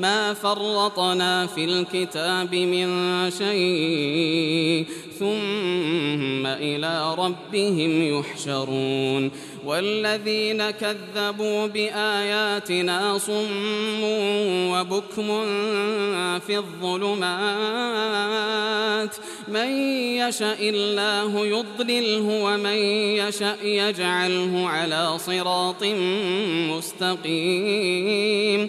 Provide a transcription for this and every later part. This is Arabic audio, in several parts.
ما فرطنا في الكتاب من شيء ثم إلى ربهم يحشرون. والذين كذبوا بآياتنا صم وبكم في الظلمات. من يشاء الله يضلله ومن يشاء يجعله على صراط مستقيم.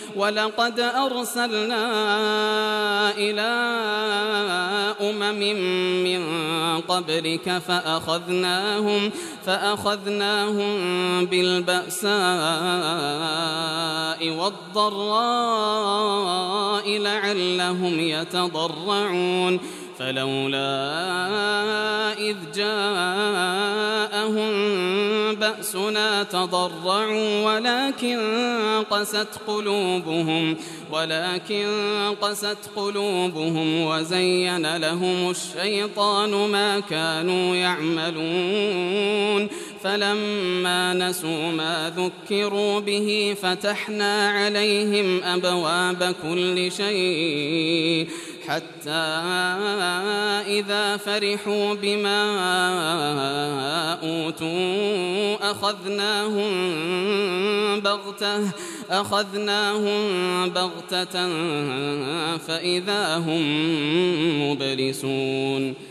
ولقد أرسلنا إلى أمم من قبلك فأخذناهم فأخذناهم بالبأساء والضراء لعلهم يتضرعون فلولا إذ جاءهم بأسنا تضرعوا ولكن قست قلوبهم ولكن قست قلوبهم وزين لهم الشيطان ما كانوا يعملون. فلما نسوا ما ذكروا به فتحنا عليهم أبواب كل شيء حتى إذا فرحوا بما أوتوا أخذناهم بغتة أخذناهم بغتة فإذا هم مبلسون